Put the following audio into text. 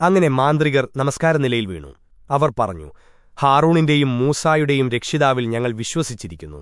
അങ്ങനെ മാന്ത്രികർ നമസ്കാരനിലയിൽ വീണു. അവർ പറഞ്ഞു ഹാറൂണിന്റെയും മൂസായുടെയും രക്ഷിതാവിൽ ഞങ്ങൾ വിശ്വസിച്ചിരിക്കുന്നു.